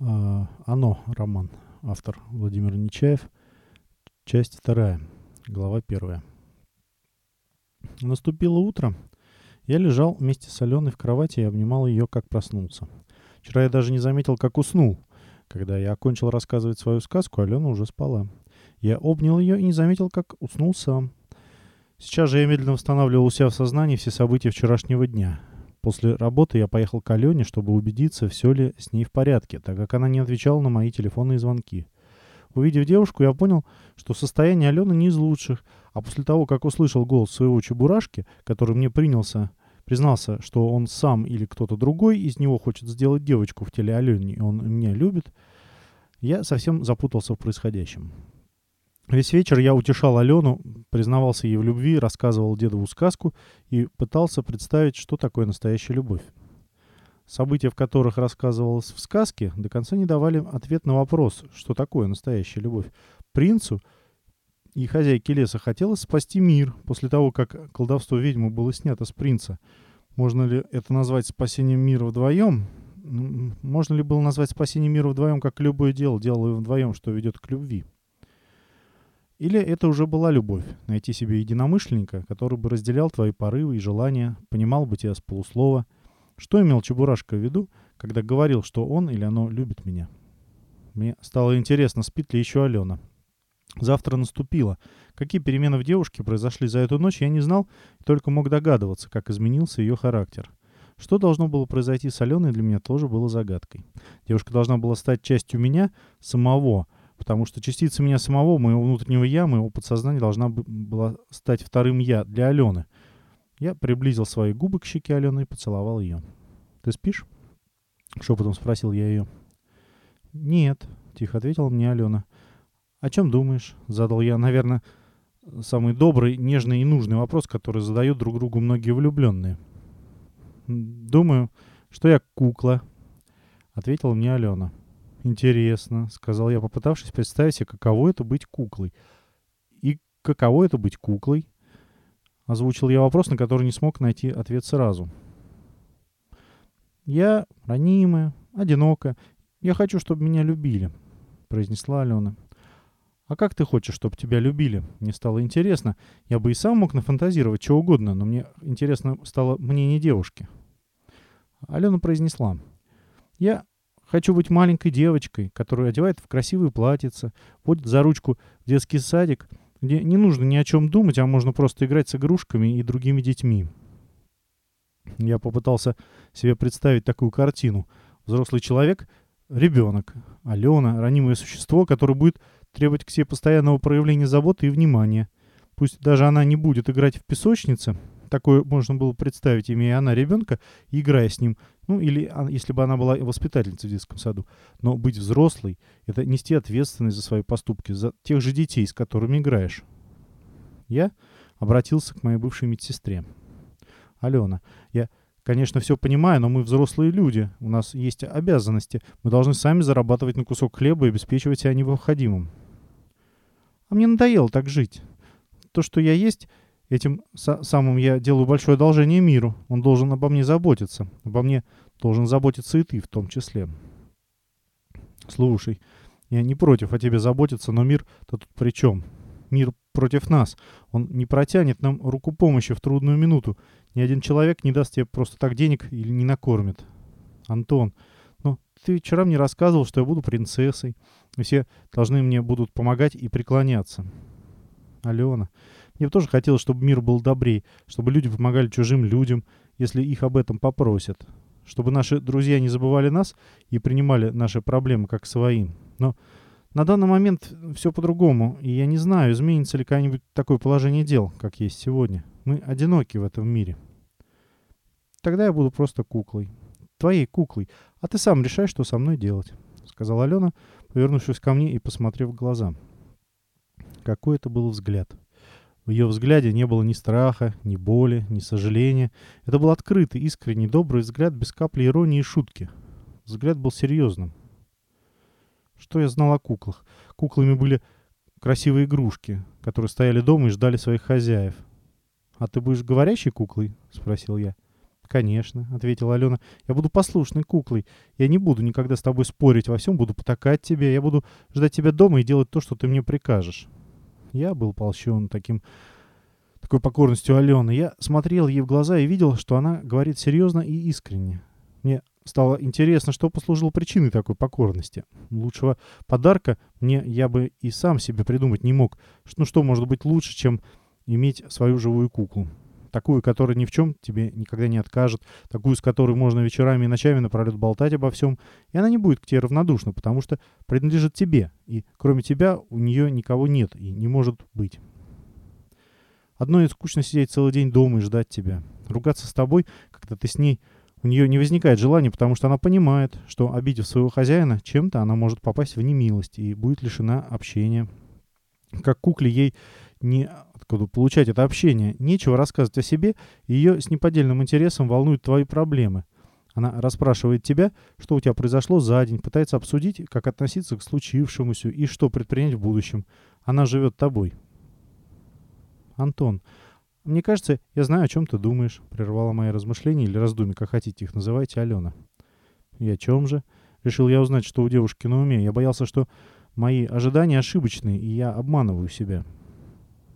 А, Оно, роман. Автор Владимир Нечаев. Часть вторая. Глава первая. Наступило утро. Я лежал вместе с Аленой в кровати и обнимал ее, как проснулся. Вчера я даже не заметил, как уснул. Когда я окончил рассказывать свою сказку, Алена уже спала. Я обнял ее и не заметил, как уснул сам. Сейчас же я медленно восстанавливал у себя в сознании все события вчерашнего дня. После работы я поехал к Алене, чтобы убедиться, все ли с ней в порядке, так как она не отвечала на мои телефонные звонки. Увидев девушку, я понял, что состояние Алены не из лучших, а после того, как услышал голос своего чебурашки, который мне принялся, признался, что он сам или кто-то другой из него хочет сделать девочку в теле Алене, и он меня любит, я совсем запутался в происходящем. Весь вечер я утешал Алену, признавался ей в любви, рассказывал дедову сказку и пытался представить, что такое настоящая любовь. События, в которых рассказывалось в сказке, до конца не давали ответ на вопрос, что такое настоящая любовь. Принцу и хозяйке леса хотелось спасти мир после того, как колдовство ведьмы было снято с принца. Можно ли это назвать спасением мира вдвоем? Можно ли было назвать спасение мира вдвоем, как любое дело, дело вдвоем, что ведет к любви? Или это уже была любовь, найти себе единомышленника, который бы разделял твои порывы и желания, понимал бы тебя с полуслова. Что имел Чебурашка в виду, когда говорил, что он или оно любит меня? Мне стало интересно, спит ли еще Алена. Завтра наступило. Какие перемены в девушке произошли за эту ночь, я не знал, только мог догадываться, как изменился ее характер. Что должно было произойти с Аленой, для меня тоже было загадкой. Девушка должна была стать частью меня самого — Потому что частица меня самого, моего внутреннего я, моего подсознания должна была стать вторым я для Алены. Я приблизил свои губы к щеке Алены и поцеловал ее. «Ты спишь?» — шепотом спросил я ее. «Нет», — тихо ответила мне Алена. «О чем думаешь?» — задал я, наверное, самый добрый, нежный и нужный вопрос, который задают друг другу многие влюбленные. «Думаю, что я кукла», — ответила мне Алена. «Интересно», — сказал я, попытавшись представить себе, каково это быть куклой. «И каково это быть куклой?» Озвучил я вопрос, на который не смог найти ответ сразу. «Я ранимая, одинокая. Я хочу, чтобы меня любили», — произнесла Алена. «А как ты хочешь, чтобы тебя любили?» Мне стало интересно. Я бы и сам мог нафантазировать что угодно, но мне интересно стало мнение девушки. Алена произнесла. «Я Хочу быть маленькой девочкой, которую одевает в красивые платьица, водит за ручку в детский садик, где не нужно ни о чем думать, а можно просто играть с игрушками и другими детьми. Я попытался себе представить такую картину. Взрослый человек — ребенок, Алена — ранимое существо, которое будет требовать к себе постоянного проявления заботы и внимания. Пусть даже она не будет играть в песочнице, такое можно было представить, имея она ребенка, играя с ним. Ну, или если бы она была воспитательницей в детском саду. Но быть взрослой — это нести ответственность за свои поступки, за тех же детей, с которыми играешь. Я обратился к моей бывшей медсестре. Алена, я, конечно, все понимаю, но мы взрослые люди. У нас есть обязанности. Мы должны сами зарабатывать на кусок хлеба и обеспечивать себя необходимым. А мне надоело так жить. То, что я есть, Этим самым я делаю большое одолжение миру. Он должен обо мне заботиться. Обо мне должен заботиться и ты в том числе. Слушай, я не против о тебе заботиться, но мир-то тут при чем? Мир против нас. Он не протянет нам руку помощи в трудную минуту. Ни один человек не даст тебе просто так денег или не накормит. Антон, ну ты вчера мне рассказывал, что я буду принцессой. И все должны мне будут помогать и преклоняться. Алена, мне бы тоже хотелось, чтобы мир был добрее, чтобы люди помогали чужим людям, если их об этом попросят. Чтобы наши друзья не забывали нас и принимали наши проблемы как свои. Но на данный момент все по-другому, и я не знаю, изменится ли когда-нибудь такое положение дел, как есть сегодня. Мы одиноки в этом мире. Тогда я буду просто куклой. Твоей куклой. А ты сам решай, что со мной делать, — сказала Алена, повернувшись ко мне и посмотрев в глаза. Какой это был взгляд. — в ее взгляде не было ни страха, ни боли, ни сожаления. Это был открытый, искренний, добрый взгляд без капли иронии и шутки. Взгляд был серьезным. Что я знал о куклах? Куклами были красивые игрушки, которые стояли дома и ждали своих хозяев. «А ты будешь говорящей куклой?» — спросил я. «Конечно», — ответила Алена. «Я буду послушной куклой. Я не буду никогда с тобой спорить во всем, буду потакать тебе. Я буду ждать тебя дома и делать то, что ты мне прикажешь». Я был польщен таким, такой покорностью Алены. Я смотрел ей в глаза и видел, что она говорит серьезно и искренне. Мне стало интересно, что послужило причиной такой покорности. Лучшего подарка мне я бы и сам себе придумать не мог. Ну что может быть лучше, чем иметь свою живую куклу? Такую, которая ни в чем тебе никогда не откажет, такую, с которой можно вечерами и ночами напролет болтать обо всем, и она не будет к тебе равнодушна, потому что принадлежит тебе, и кроме тебя у нее никого нет и не может быть. Одно и скучно сидеть целый день дома и ждать тебя. Ругаться с тобой, когда ты с ней, у нее не возникает желания, потому что она понимает, что, обидев своего хозяина, чем-то она может попасть в немилость и будет лишена общения. Как кукле ей не откуда получать это общение. Нечего рассказывать о себе, ее с неподдельным интересом волнуют твои проблемы. Она расспрашивает тебя, что у тебя произошло за день, пытается обсудить, как относиться к случившемуся и что предпринять в будущем. Она живет тобой. Антон, мне кажется, я знаю, о чем ты думаешь, прервала мои размышления или раздумья, как хотите их называйте, Алена. И о чем же? Решил я узнать, что у девушки на уме. Я боялся, что мои ожидания ошибочны, и я обманываю себя.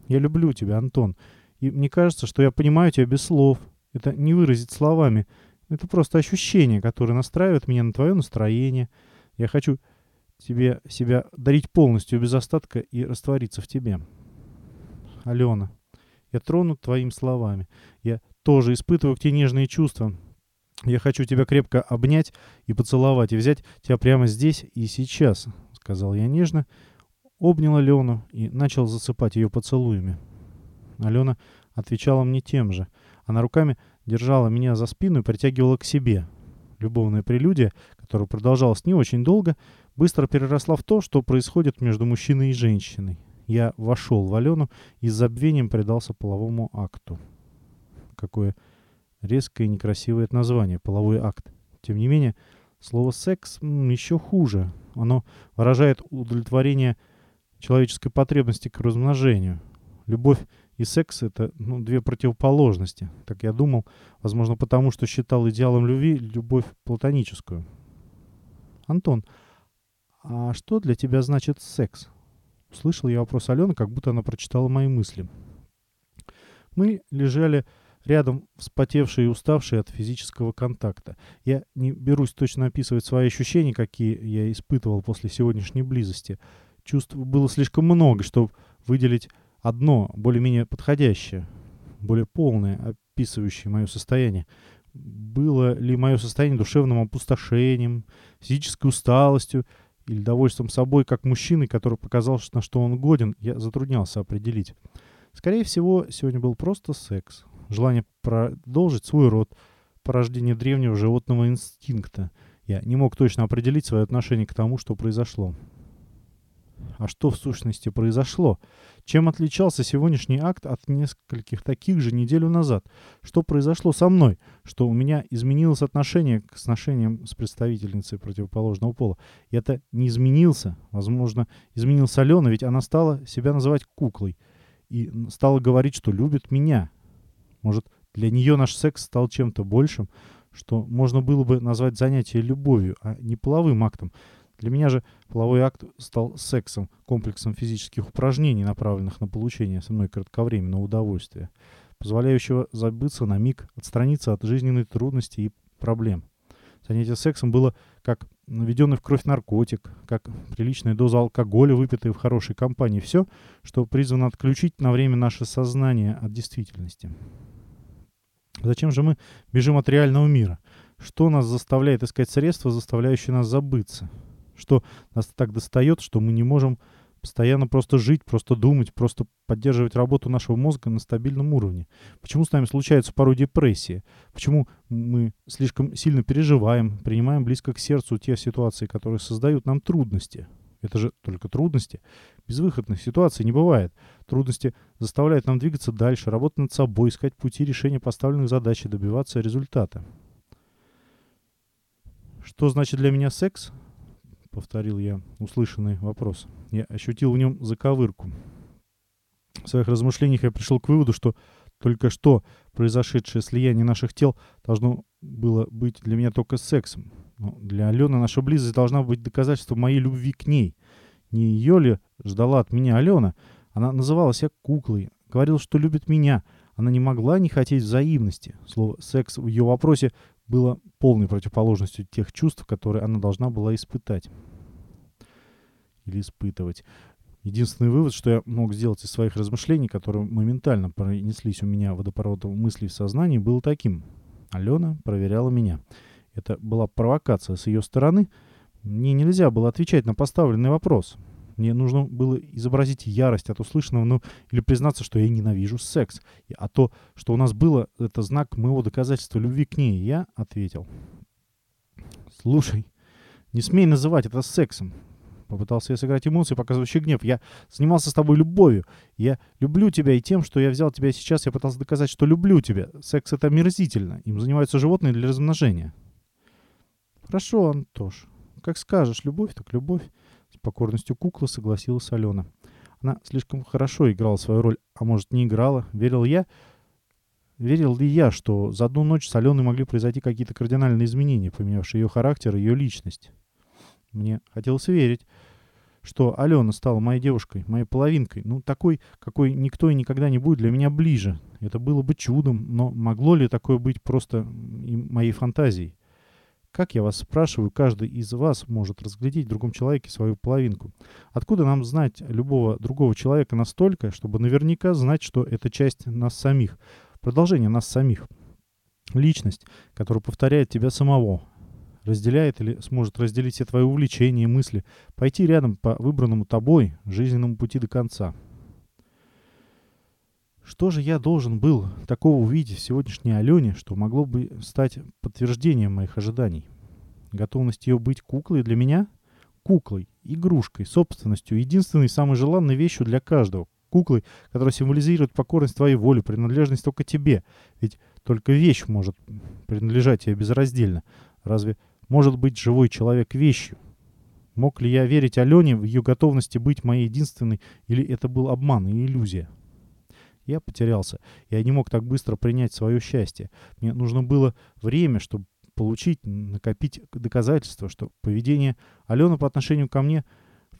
Я люблю тебя, Антон. И мне кажется, что я понимаю тебя без слов. Это не выразить словами. Это просто ощущение, которое настраивает меня на твое настроение. Я хочу тебе себя дарить полностью, без остатка и раствориться в тебе. Алена, я тронут твоими словами. Я тоже испытываю к тебе нежные чувства. Я хочу тебя крепко обнять и поцеловать, и взять тебя прямо здесь и сейчас, — сказал я нежно, обнял Алену и начал засыпать ее поцелуями. Алена отвечала мне тем же. Она руками держала меня за спину и притягивала к себе. Любовная прелюдия, которая продолжалась не очень долго, быстро переросла в то, что происходит между мужчиной и женщиной. Я вошел в Алену и с забвением предался половому акту. Какое резкое и некрасивое это название — половой акт. Тем не менее, слово «секс» еще хуже. Оно выражает удовлетворение человеческой потребности к размножению. Любовь и секс — это ну, две противоположности. Так я думал, возможно, потому что считал идеалом любви любовь платоническую. Антон, а что для тебя значит секс? Услышал я вопрос Алены, как будто она прочитала мои мысли. Мы лежали рядом вспотевшие и уставшие от физического контакта. Я не берусь точно описывать свои ощущения, какие я испытывал после сегодняшней близости — Чувств было слишком много, чтобы выделить одно, более-менее подходящее, более полное, описывающее мое состояние. Было ли мое состояние душевным опустошением, физической усталостью или довольством собой как мужчины, который показал, на что он годен, я затруднялся определить. Скорее всего, сегодня был просто секс. Желание продолжить свой род, порождение древнего животного инстинкта. Я не мог точно определить свое отношение к тому, что произошло. А что в сущности произошло? Чем отличался сегодняшний акт от нескольких таких же неделю назад? Что произошло со мной? Что у меня изменилось отношение к сношениям с представительницей противоположного пола? И это не изменился. Возможно, изменился Алена, ведь она стала себя называть куклой. И стала говорить, что любит меня. Может, для нее наш секс стал чем-то большим, что можно было бы назвать занятие любовью, а не половым актом. Для меня же половой акт стал сексом, комплексом физических упражнений, направленных на получение со мной кратковременного удовольствия, позволяющего забыться на миг, отстраниться от жизненной трудности и проблем. Занятие сексом было как наведенный в кровь наркотик, как приличная доза алкоголя, выпитая в хорошей компании. Все, что призвано отключить на время наше сознание от действительности. Зачем же мы бежим от реального мира? Что нас заставляет искать средства, заставляющие нас забыться? Что нас так достает, что мы не можем постоянно просто жить, просто думать, просто поддерживать работу нашего мозга на стабильном уровне. Почему с нами случаются порой депрессии? Почему мы слишком сильно переживаем, принимаем близко к сердцу те ситуации, которые создают нам трудности? Это же только трудности. Безвыходных ситуаций не бывает. Трудности заставляют нам двигаться дальше, работать над собой, искать пути решения поставленных задач и добиваться результата. Что значит для меня секс? — повторил я услышанный вопрос. Я ощутил в нем заковырку. В своих размышлениях я пришел к выводу, что Только что произошедшее слияние наших тел должно было быть для меня только сексом. Но для Алены наша близость должна быть доказательством моей любви к ней. Не ее ли ждала от меня Алена? Она называла себя куклой, говорила, что любит меня. Она не могла не хотеть взаимности. Слово «секс» в ее вопросе было полной противоположностью тех чувств, которые она должна была испытать. Или испытывать. Единственный вывод, что я мог сделать из своих размышлений, которые моментально пронеслись у меня водопроводом мыслей в сознании, был таким. Алена проверяла меня. Это была провокация с ее стороны. Мне нельзя было отвечать на поставленный вопрос. Мне нужно было изобразить ярость от услышанного, ну, или признаться, что я ненавижу секс. А то, что у нас было, это знак моего доказательства любви к ней. Я ответил. Слушай, не смей называть это сексом. Попытался я сыграть эмоции, показывающий гнев. Я занимался с тобой любовью. Я люблю тебя и тем, что я взял тебя сейчас, я пытался доказать, что люблю тебя. Секс — это омерзительно. Им занимаются животные для размножения. Хорошо, Антош. Как скажешь, любовь так любовь. С покорностью куклы согласилась Алена. Она слишком хорошо играла свою роль, а может не играла. Верил я, верил ли я, что за одну ночь с Аленой могли произойти какие-то кардинальные изменения, поменявшие ее характер и ее личность. Мне хотелось верить, что Алена стала моей девушкой, моей половинкой, ну, такой, какой никто и никогда не будет для меня ближе. Это было бы чудом, но могло ли такое быть просто моей фантазией? Как, я вас спрашиваю, каждый из вас может разглядеть в другом человеке свою половинку? Откуда нам знать любого другого человека настолько, чтобы наверняка знать, что это часть нас самих, продолжение нас самих? Личность, которая повторяет тебя самого, разделяет или сможет разделить все твои увлечения и мысли, пойти рядом по выбранному тобой жизненному пути до конца. Что же я должен был такого увидеть в сегодняшней Алене, что могло бы стать подтверждением моих ожиданий? Готовность ее быть куклой для меня? Куклой, игрушкой, собственностью, единственной самой желанной вещью для каждого. Куклой, которая символизирует покорность твоей воле, принадлежность только тебе. Ведь только вещь может принадлежать тебе безраздельно. Разве может быть живой человек вещью? Мог ли я верить Алене в ее готовности быть моей единственной, или это был обман и иллюзия? Я потерялся. Я не мог так быстро принять свое счастье. Мне нужно было время, чтобы получить, накопить доказательства, что поведение Алены по отношению ко мне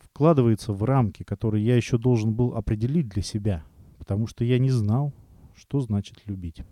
вкладывается в рамки, которые я еще должен был определить для себя, потому что я не знал, что значит любить.